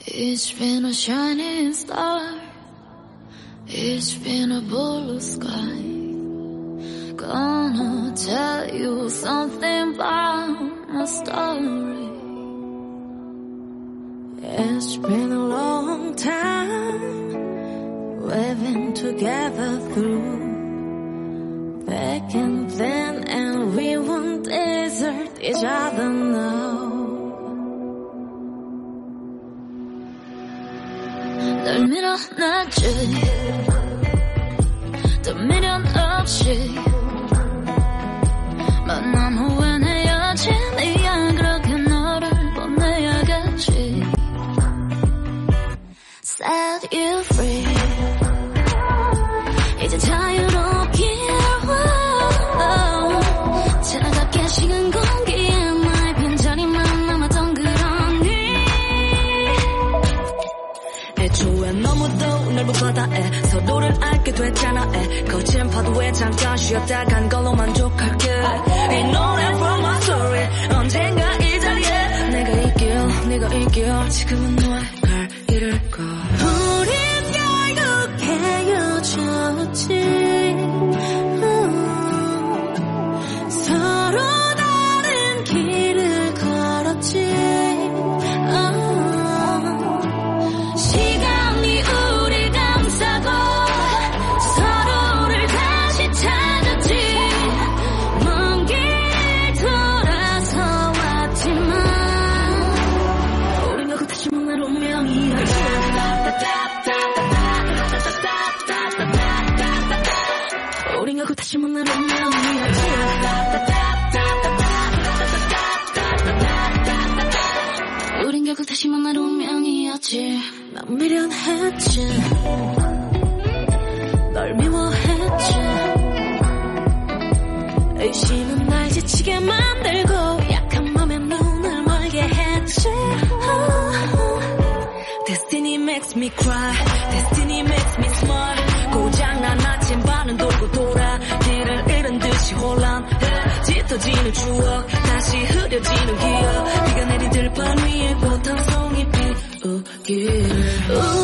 It's been a shining star. It's been a blue sky. Gonna tell you something about my story. It's been a long time. Been together through back and then, and we won't desert each other now. 널 밀어놨지 또 미련 없이 만남 후엔 헤어진 이야 그렇게 너를 보내야겠지 Set you free 이제 자유롭게 초에 너무도 넓은 바다에 서로를 알게 됐잖아 에. 거친 파도에 잠깐 쉬었다 간 걸로 만족할게. 이 노래 from my story. 언젠가 이 자리에 내가 이길 네가 이길. 지금은 우린 결국 다시 만날 운명이었지. 난 미련했지. 널 미워했지. 의심은 날 지치게 만들고 짙어지는 추억. 다시 흐려지는 기억. 비가 내린 들판 위에 꽃한 송이 피우길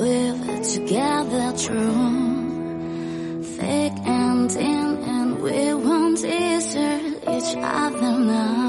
We've together true. Thick and thin and we won't desert each other now